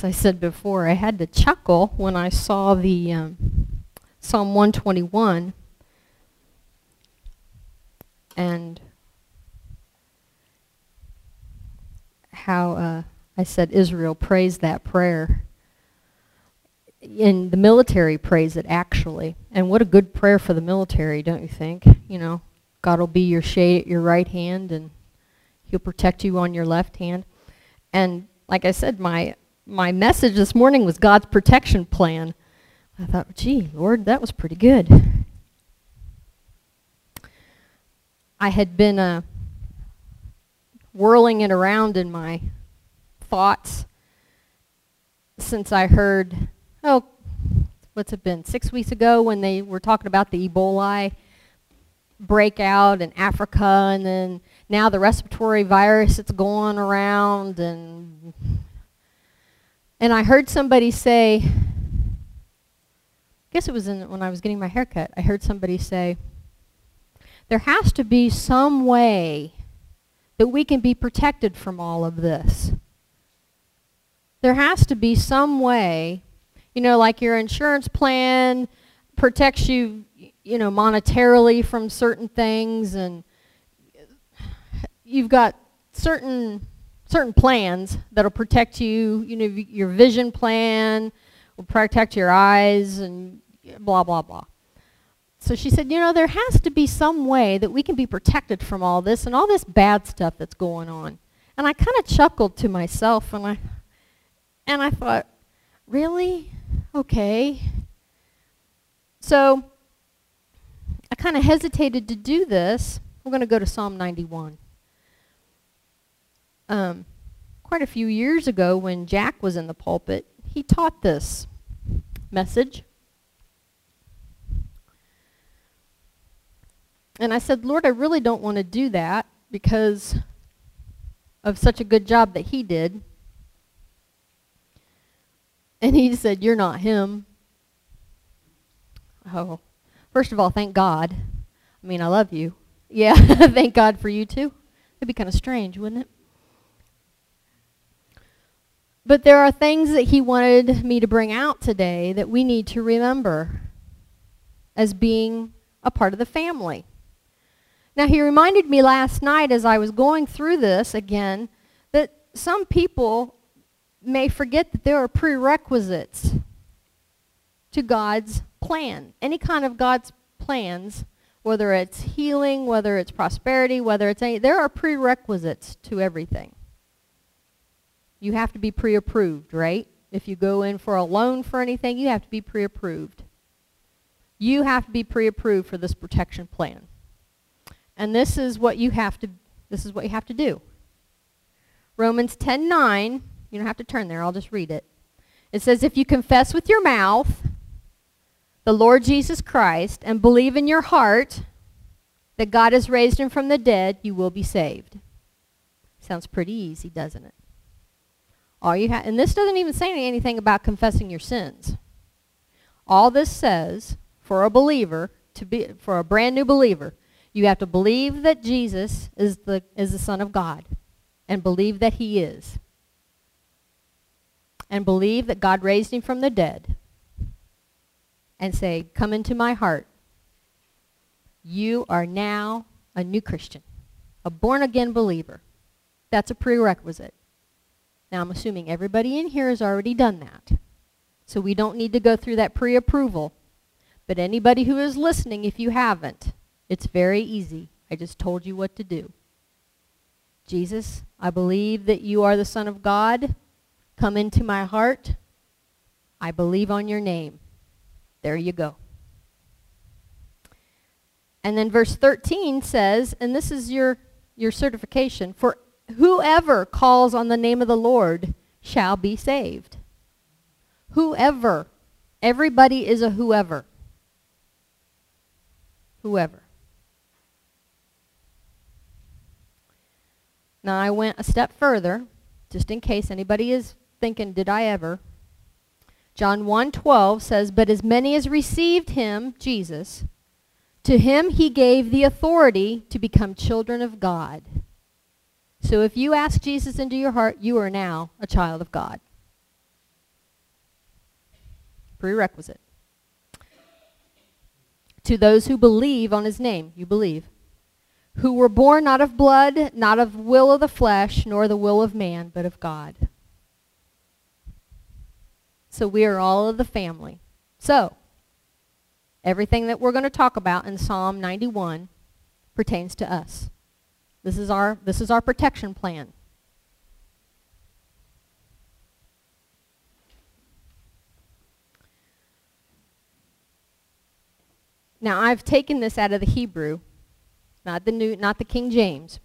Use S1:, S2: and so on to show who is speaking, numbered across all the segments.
S1: as I said before, I had to chuckle when I saw the um, Psalm 121 and how uh, I said Israel prays that prayer. And the military prays it actually. And what a good prayer for the military, don't you think? You know, God will be your shade at your right hand and he'll protect you on your left hand. And like I said, my my message this morning was God's protection plan. I thought, gee, Lord, that was pretty good. I had been uh, whirling it around in my thoughts since I heard, oh, what's it been, six weeks ago when they were talking about the Ebola breakout in Africa and then now the respiratory virus that's going around and and I heard somebody say I guess it was in, when I was getting my haircut I heard somebody say there has to be some way that we can be protected from all of this. There has to be some way, you know, like your insurance plan protects you, you know, monetarily from certain things and you've got certain certain plans that'll protect you, you know, your vision plan will protect your eyes and blah blah blah so she said, you know, there has to be some way that we can be protected from all this and all this bad stuff that's going on. And I kind of chuckled to myself and I and I thought, really? Okay. So I kind of hesitated to do this. We're going to go to Psalm 91. Um, quite a few years ago when Jack was in the pulpit, he taught this message. And I said, Lord, I really don't want to do that because of such a good job that he did. And he said, you're not him. Oh, first of all, thank God. I mean, I love you. Yeah, thank God for you too. It'd be kind of strange, wouldn't it? But there are things that he wanted me to bring out today that we need to remember as being a part of the family. Now, he reminded me last night as I was going through this again that some people may forget that there are prerequisites to God's plan. Any kind of God's plans, whether it's healing, whether it's prosperity, whether it's any, there are prerequisites to everything. You have to be pre-approved, right? If you go in for a loan for anything, you have to be pre-approved. You have to be pre-approved for this protection plan. And this is what you have to this is what you have to do. Romans 10:9, you don't have to turn there, I'll just read it. It says if you confess with your mouth the Lord Jesus Christ and believe in your heart that God has raised him from the dead, you will be saved. Sounds pretty easy, doesn't it? All you have and this doesn't even say anything about confessing your sins. All this says for a believer to be for a brand new believer you have to believe that Jesus is the, is the Son of God and believe that he is. And believe that God raised him from the dead. And say, come into my heart. You are now a new Christian, a born-again believer. That's a prerequisite. Now, I'm assuming everybody in here has already done that. So we don't need to go through that pre-approval. But anybody who is listening, if you haven't, it's very easy. I just told you what to do. Jesus, I believe that you are the Son of God. Come into my heart. I believe on your name. There you go. And then verse 13 says, and this is your, your certification, for whoever calls on the name of the Lord shall be saved. Whoever. Everybody is a whoever. Whoever. Now I went a step further, just in case anybody is thinking, did I ever? John 1:12 says, "But as many as received him, Jesus, to him he gave the authority to become children of God." So if you ask Jesus into your heart, you are now a child of God. prerequisite. To those who believe on his name, you believe, who were born not of blood, not of will of the flesh, nor the will of man, but of God. So we are all of the family. So, everything that we're going to talk about in Psalm 91 pertains to us. This is our, this is our protection plan. Now, I've taken this out of the Hebrew, not the new, not the King James,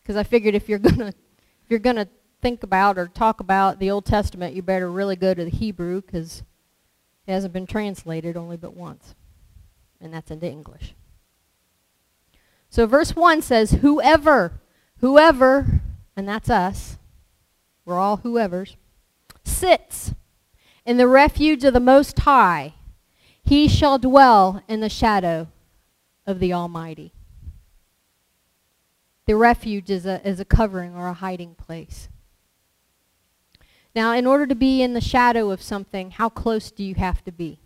S1: because I figured if you're gonna, if you're gonna think about or talk about the Old Testament, you better really go to the Hebrew, because it hasn't been translated only but once, and that's into English. So verse 1 says, whoever, whoever, and that's us, we're all whoever's, sits in the refuge of the Most High, he shall dwell in the shadow of the Almighty. The refuge is a, is a covering or a hiding place. Now, in order to be in the shadow of something, how close do you have to be?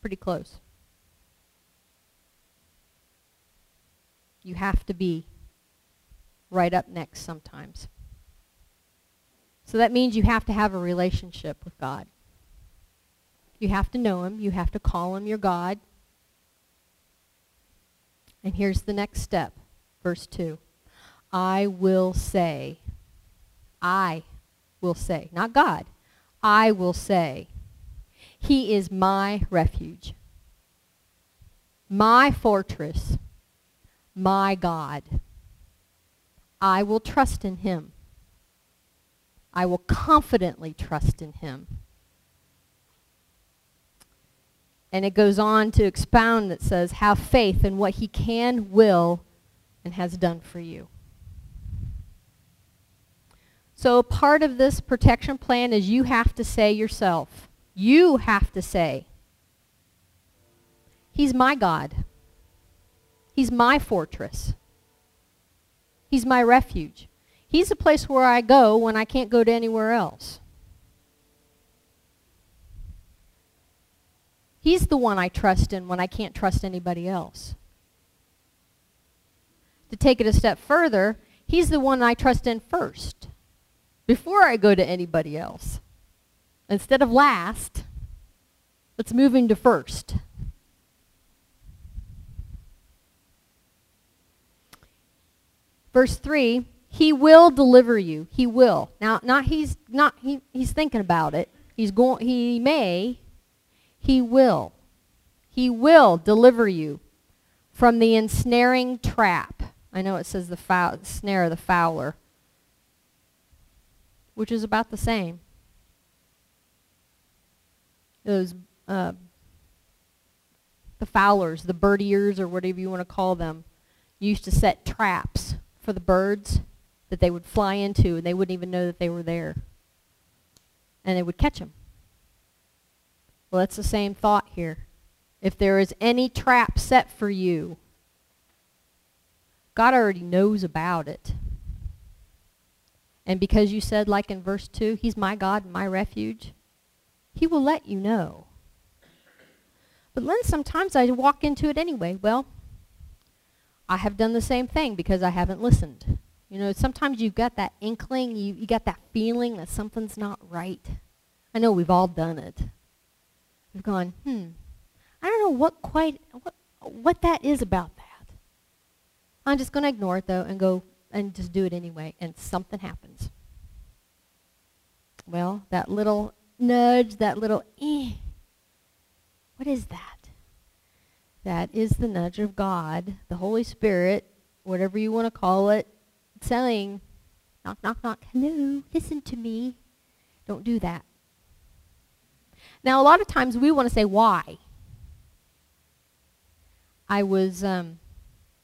S1: Pretty close. You have to be right up next sometimes. So that means you have to have a relationship with God. You have to know him. You have to call him your God. And here's the next step. Verse 2. I will say. I will say. Not God. I will say. He is my refuge. My fortress my God. I will trust in him. I will confidently trust in him. And it goes on to expound that says, have faith in what he can, will, and has done for you. So part of this protection plan is you have to say yourself, you have to say, he's my God. He's my fortress. He's my refuge. He's the place where I go when I can't go to anywhere else. He's the one I trust in when I can't trust anybody else. To take it a step further, he's the one I trust in first before I go to anybody else. Instead of last, let's move into first. Verse 3, he will deliver you. He will. Now, not he's not he, he's thinking about it. He's going he may he will. He will deliver you from the ensnaring trap. I know it says the foul, snare of the fowler, which is about the same. Those uh, the fowlers, the birdiers, or whatever you want to call them, used to set traps for the birds that they would fly into and they wouldn't even know that they were there. And they would catch them. Well, that's the same thought here. If there is any trap set for you, God already knows about it. And because you said, like in verse 2, He's my God and my refuge, He will let you know. But then sometimes I walk into it anyway. Well, I have done the same thing because I haven't listened. You know, sometimes you've got that inkling, you, you got that feeling that something's not right. I know we've all done it. We've gone, hmm, I don't know what quite, what, what that is about that. I'm just going to ignore it, though, and go and just do it anyway, and something happens. Well, that little nudge, that little eh, what is that? That is the nudge of God, the Holy Spirit, whatever you want to call it, saying, knock, knock, knock, hello, listen to me. Don't do that. Now, a lot of times we want to say, why? I was, um,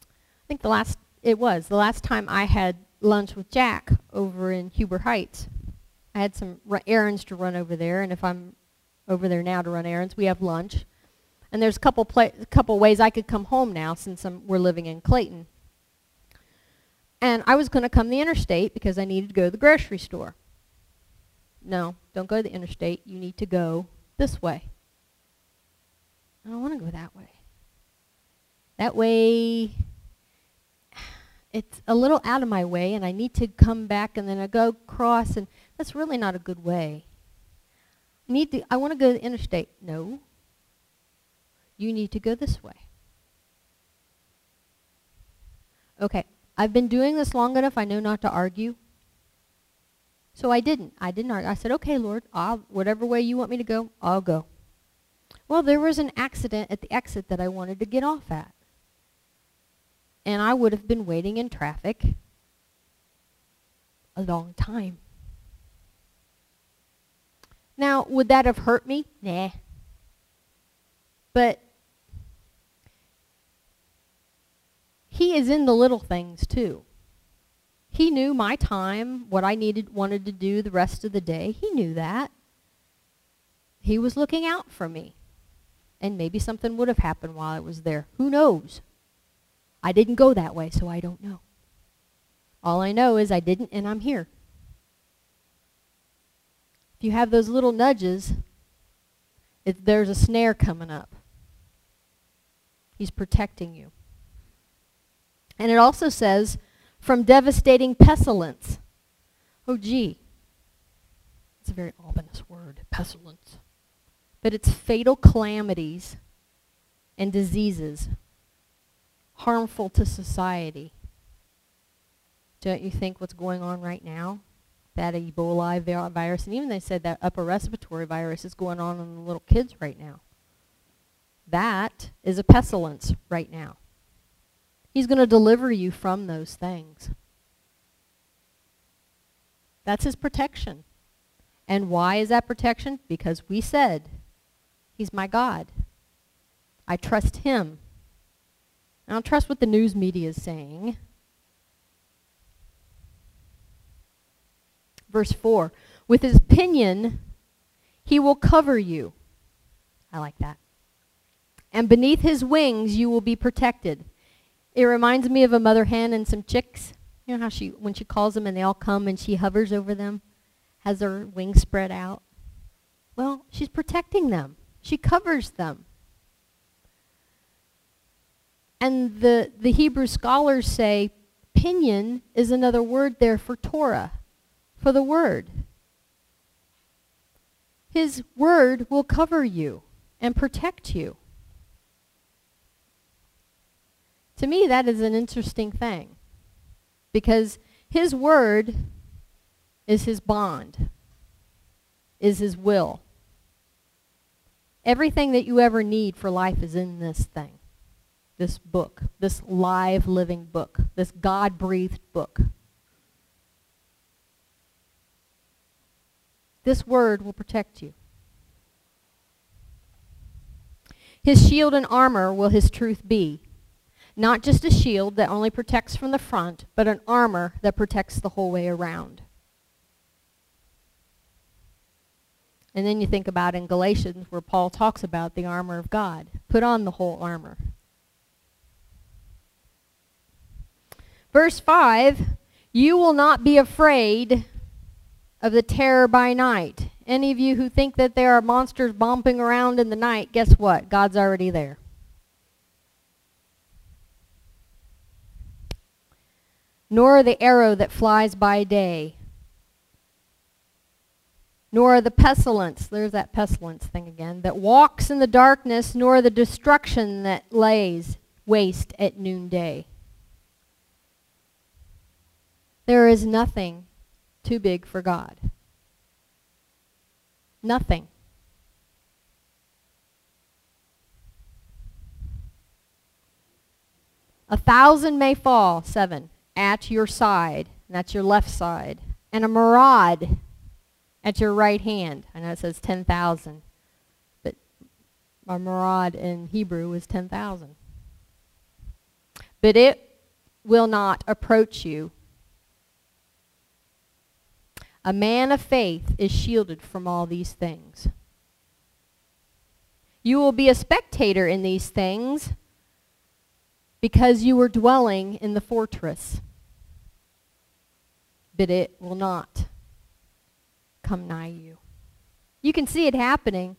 S1: I think the last, it was, the last time I had lunch with Jack over in Huber Heights. I had some errands to run over there, and if I'm over there now to run errands, we have lunch. And there's a couple, pla- couple ways I could come home now since I'm, we're living in Clayton. And I was going to come the interstate because I needed to go to the grocery store. no, don't go to the interstate. You need to go this way. I don't want to go that way. That way, it's a little out of my way, and I need to come back and then I go cross, and that's really not a good way. I need to. I want to go to the interstate. No. You need to go this way. Okay, I've been doing this long enough. I know not to argue. So I didn't. I didn't argue. I said, okay, Lord, I'll, whatever way you want me to go, I'll go. Well, there was an accident at the exit that I wanted to get off at. And I would have been waiting in traffic a long time. Now, would that have hurt me? Nah. But he is in the little things too. He knew my time, what I needed, wanted to do the rest of the day. He knew that. He was looking out for me. And maybe something would have happened while I was there. Who knows? I didn't go that way, so I don't know. All I know is I didn't, and I'm here. If you have those little nudges, it, there's a snare coming up. He's protecting you. And it also says, from devastating pestilence. Oh, gee. It's a very ominous word, pestilence. But it's fatal calamities and diseases harmful to society. Don't you think what's going on right now? That Ebola virus, and even they said that upper respiratory virus is going on in the little kids right now. That is a pestilence right now. He's going to deliver you from those things. That's his protection. And why is that protection? Because we said, he's my God. I trust him. I don't trust what the news media is saying. Verse 4, with his pinion, he will cover you. I like that. And beneath his wings, you will be protected. It reminds me of a mother hen and some chicks. You know how she, when she calls them and they all come and she hovers over them, has her wings spread out? Well, she's protecting them. She covers them. And the, the Hebrew scholars say pinion is another word there for Torah, for the word. His word will cover you and protect you. To me, that is an interesting thing because his word is his bond, is his will. Everything that you ever need for life is in this thing, this book, this live living book, this God-breathed book. This word will protect you. His shield and armor will his truth be. Not just a shield that only protects from the front, but an armor that protects the whole way around. And then you think about in Galatians where Paul talks about the armor of God. Put on the whole armor. Verse 5, you will not be afraid of the terror by night. Any of you who think that there are monsters bumping around in the night, guess what? God's already there. Nor the arrow that flies by day, nor the pestilence, there's that pestilence thing again, that walks in the darkness, nor the destruction that lays waste at noonday. There is nothing too big for God. Nothing. A thousand may fall, seven at your side, that's your left side, and a myriad at your right hand. I know it says 10,000, but a myriad in Hebrew is 10,000. But it will not approach you. A man of faith is shielded from all these things. You will be a spectator in these things because you were dwelling in the fortress but it will not come nigh you. You can see it happening,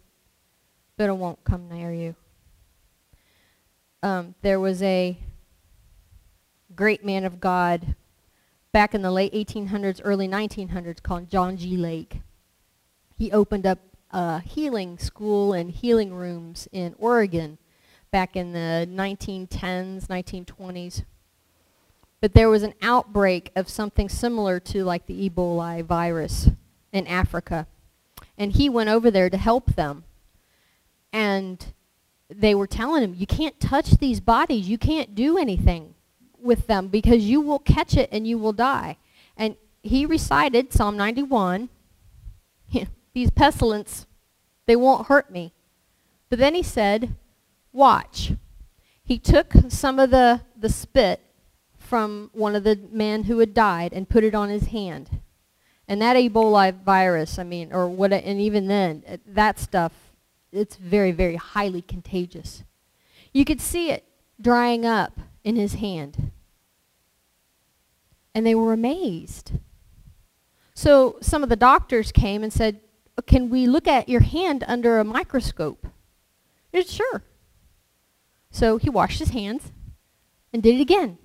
S1: but it won't come near you. Um, there was a great man of God back in the late 1800s, early 1900s called John G. Lake. He opened up a healing school and healing rooms in Oregon back in the 1910s, 1920s. But there was an outbreak of something similar to like the Ebola virus in Africa. And he went over there to help them. And they were telling him, you can't touch these bodies. You can't do anything with them because you will catch it and you will die. And he recited Psalm 91. These pestilence, they won't hurt me. But then he said, watch. He took some of the, the spit from one of the men who had died and put it on his hand. And that Ebola virus, I mean, or what, and even then, that stuff, it's very, very highly contagious. You could see it drying up in his hand. And they were amazed. So some of the doctors came and said, can we look at your hand under a microscope? Sure. So he washed his hands and did it again.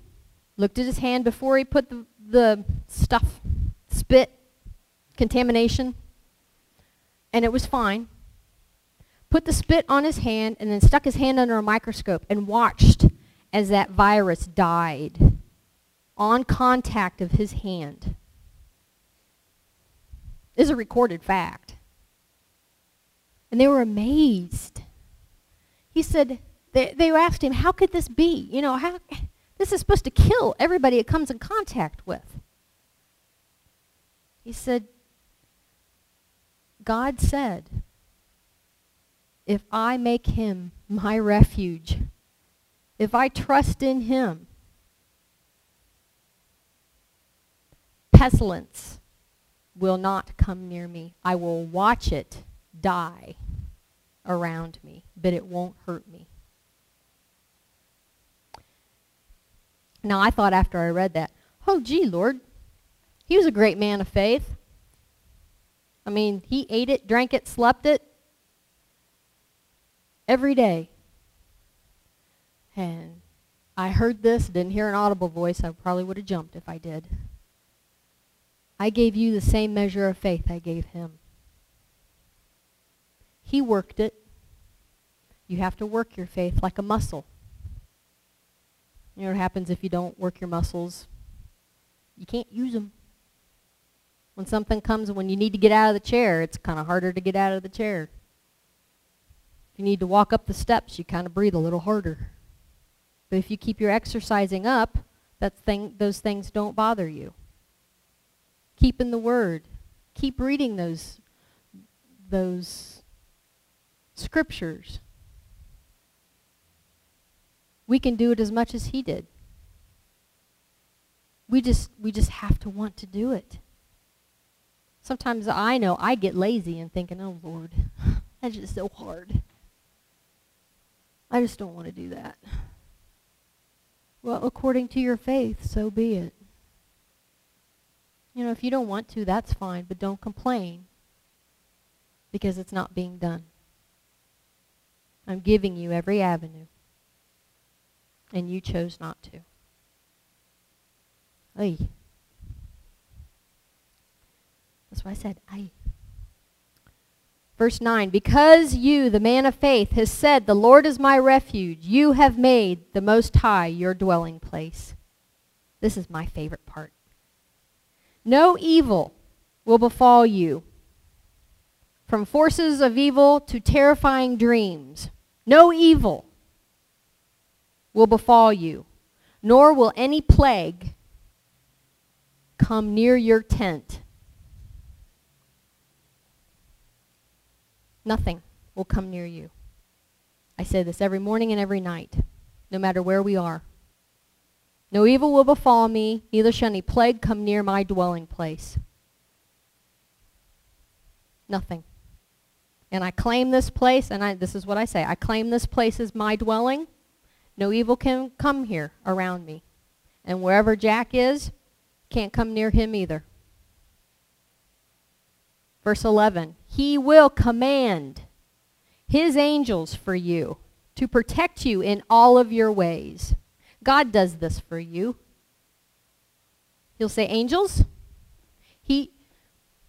S1: Looked at his hand before he put the, the stuff, spit, contamination, and it was fine. Put the spit on his hand and then stuck his hand under a microscope and watched as that virus died on contact of his hand. This is a recorded fact. And they were amazed. He said, they, they asked him, how could this be? You know, how, this is supposed to kill everybody it comes in contact with. He said, God said, if I make him my refuge, if I trust in him, pestilence will not come near me. I will watch it die around me, but it won't hurt me. Now, I thought after I read that, oh, gee, Lord, he was a great man of faith. I mean, he ate it, drank it, slept it every day. And I heard this, didn't hear an audible voice. I probably would have jumped if I did. I gave you the same measure of faith I gave him. He worked it. You have to work your faith like a muscle. You know what happens if you don't work your muscles? You can't use them. When something comes, when you need to get out of the chair, it's kind of harder to get out of the chair. If you need to walk up the steps, you kind of breathe a little harder. But if you keep your exercising up, that thing, those things don't bother you. Keep in the Word. Keep reading those, those scriptures. We can do it as much as he did. We just, we just have to want to do it. Sometimes I know I get lazy and thinking, oh, Lord, that's just so hard. I just don't want to do that. Well, according to your faith, so be it. You know, if you don't want to, that's fine, but don't complain because it's not being done. I'm giving you every avenue. And you chose not to. Ay. That's why I said, ay. Verse 9, Because you, the man of faith, has said, The Lord is my refuge, you have made the Most High your dwelling place. This is my favorite part. No evil will befall you, from forces of evil to terrifying dreams. No evil will befall you, nor will any plague come near your tent. Nothing will come near you. I say this every morning and every night, no matter where we are. No evil will befall me, neither shall any plague come near my dwelling place. Nothing and I claim this place, and I, this is what I say, I claim this place as my dwelling, no evil can come here around me. And wherever Jack is, can't come near him either. Verse 11, he will command his angels for you to protect you in all of your ways. God does this for you. He'll say, angels, he,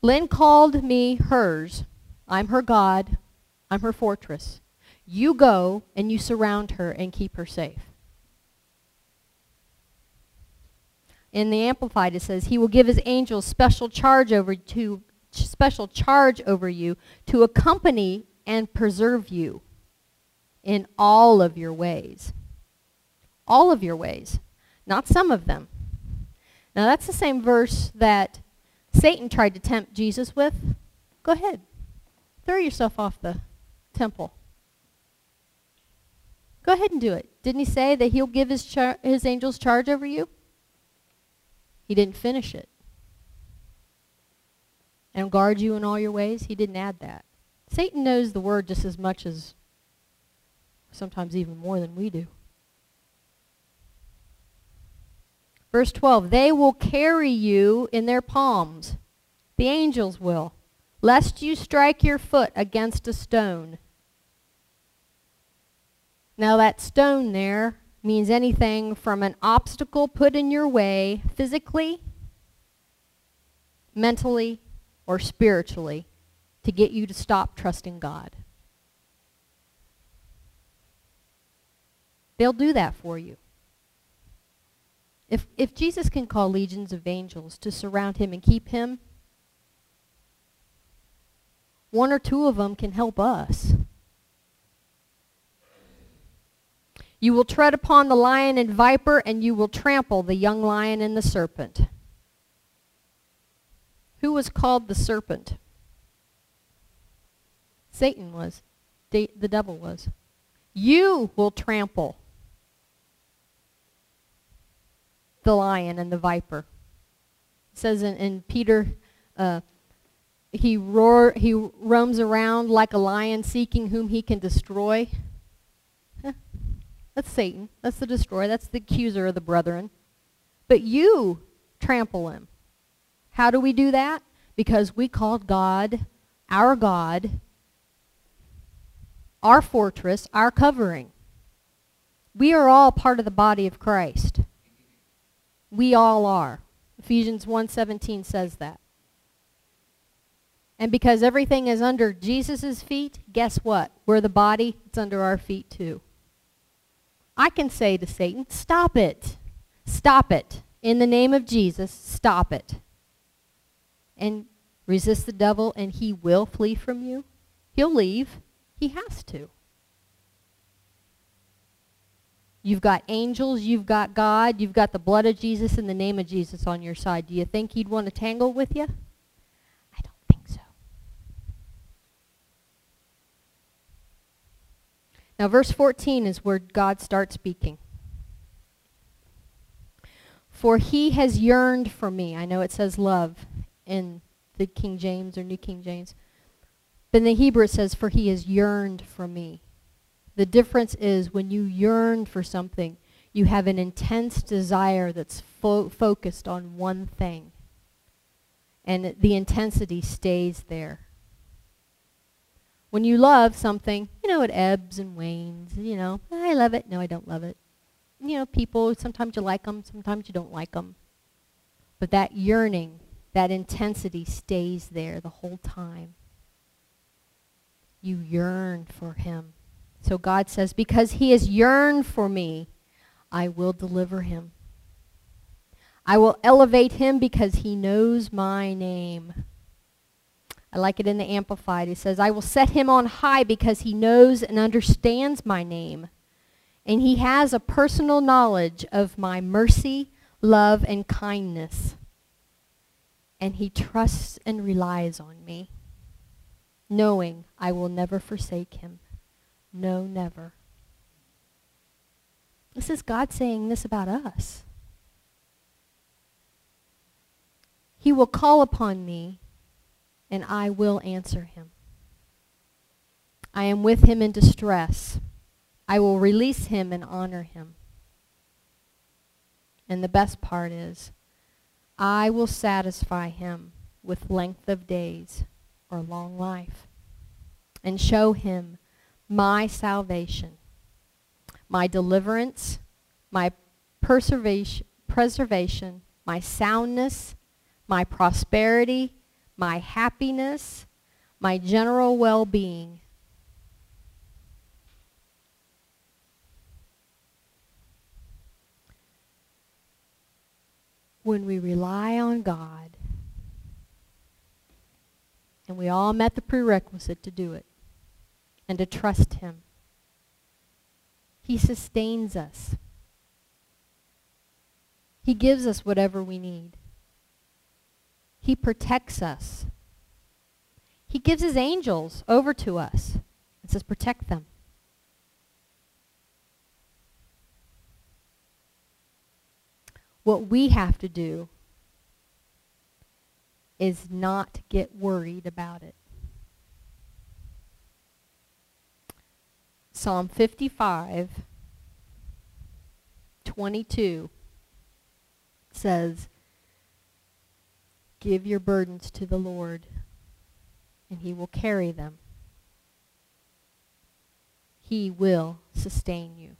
S1: Lynn called me hers. I'm her God. I'm her fortress. You go and you surround her and keep her safe. In the Amplified, it says, He will give His angels special charge over to special charge over you to accompany and preserve you in all of your ways. All of your ways, not some of them. Now that's the same verse that Satan tried to tempt Jesus with. Go ahead. Throw yourself off the temple. Go ahead and do it. Didn't he say that he'll give his, his angels charge over you? He didn't finish it. And guard you in all your ways? He didn't add that. Satan knows the word just as much as sometimes even more than we do. Verse 12, they will carry you in their palms. The angels will. Lest you strike your foot against a stone. Now that stone there means anything from an obstacle put in your way physically, mentally, or spiritually to get you to stop trusting God. They'll do that for you. If, if Jesus can call legions of angels to surround him and keep him, one or two of them can help us. You will tread upon the lion and viper, and you will trample the young lion and the serpent. Who was called the serpent? Satan was. The, the devil was. You will trample the lion and the viper. It says in, in Peter, uh, he, roar, he roams around like a lion seeking whom he can destroy. That's Satan. That's the destroyer. That's the accuser of the brethren. But you trample him. How do we do that? Because we called God our God our fortress, our covering. We are all part of the body of Christ. We all are. Ephesians 1:17 says that. And because everything is under Jesus' feet, guess what? We're the body, it's under our feet too. I can say to Satan, stop it. Stop it. In the name of Jesus, stop it. And resist the devil and he will flee from you. He'll leave. He has to. You've got angels, you've got God, you've got the blood of Jesus and the name of Jesus on your side. Do you think he'd want to tangle with you? I don't think so. Now verse 14 is where God starts speaking. For he has yearned for me. I know it says love in the King James or New King James. But in the Hebrew it says, for he has yearned for me. The difference is when you yearn for something, you have an intense desire that's fo focused on one thing. And the intensity stays there. When you love something, you know, it ebbs and wanes. You know, I love it. No, I don't love it. You know, people, sometimes you like them, sometimes you don't like them. But that yearning, that intensity stays there the whole time you yearn for him. So God says, because he has yearned for me, I will deliver him. I will elevate him because he knows my name. I like it in the Amplified. He says, I will set him on high because he knows and understands my name. And he has a personal knowledge of my mercy, love, and kindness. And he trusts and relies on me knowing I will never forsake him. No, never. This is God saying this about us. He will call upon me, and I will answer him. I am with him in distress. I will release him and honor him. And the best part is, I will satisfy him with length of days or long life. And show him my salvation, my deliverance, my preservation, preservation, my soundness, my prosperity, my happiness, my general well-being. When we rely on God, and we all met the prerequisite to do it, and to trust him, he sustains us. He gives us whatever we need. He protects us. He gives his angels over to us and says, protect them. What we have to do is not get worried about it. Psalm 55, 22 says, Give your burdens to the Lord, and he will carry them. He will sustain you.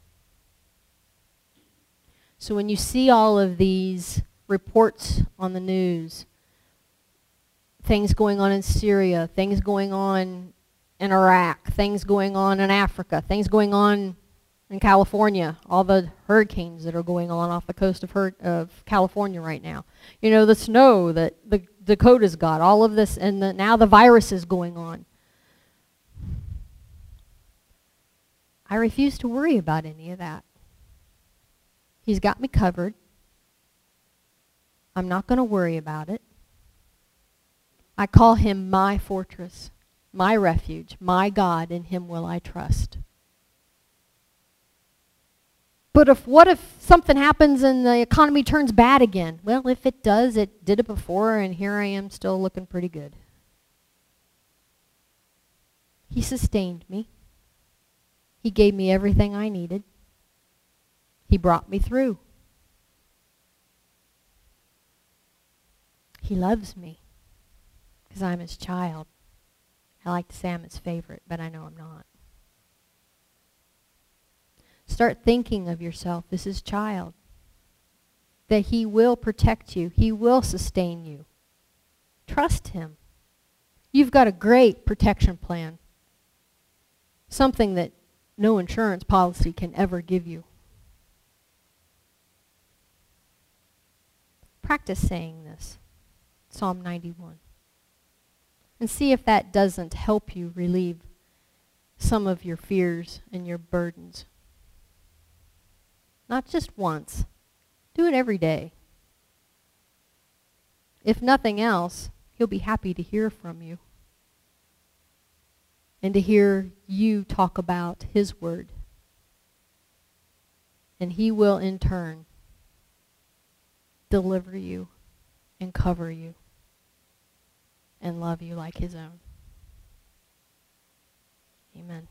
S1: So when you see all of these reports on the news, things going on in Syria, things going on in Iraq, things going on in Africa, things going on in California, all the hurricanes that are going on off the coast of, of California right now. You know, the snow that the Dakota's got, all of this, and the, now the virus is going on. I refuse to worry about any of that. He's got me covered. I'm not going to worry about it. I call him my fortress, my refuge, my God, in him will I trust. But if what if something happens and the economy turns bad again? Well, if it does, it did it before, and here I am still looking pretty good. He sustained me. He gave me everything I needed. He brought me through. He loves me because I'm his child. I like to say I'm his favorite, but I know I'm not. Start thinking of yourself as his child. That he will protect you. He will sustain you. Trust him. You've got a great protection plan. Something that no insurance policy can ever give you. Practice saying this. Psalm 91. And see if that doesn't help you relieve some of your fears and your burdens. Not just once. Do it every day. If nothing else, he'll be happy to hear from you and to hear you talk about his word. And he will in turn deliver you and cover you and love you like his own. Amen.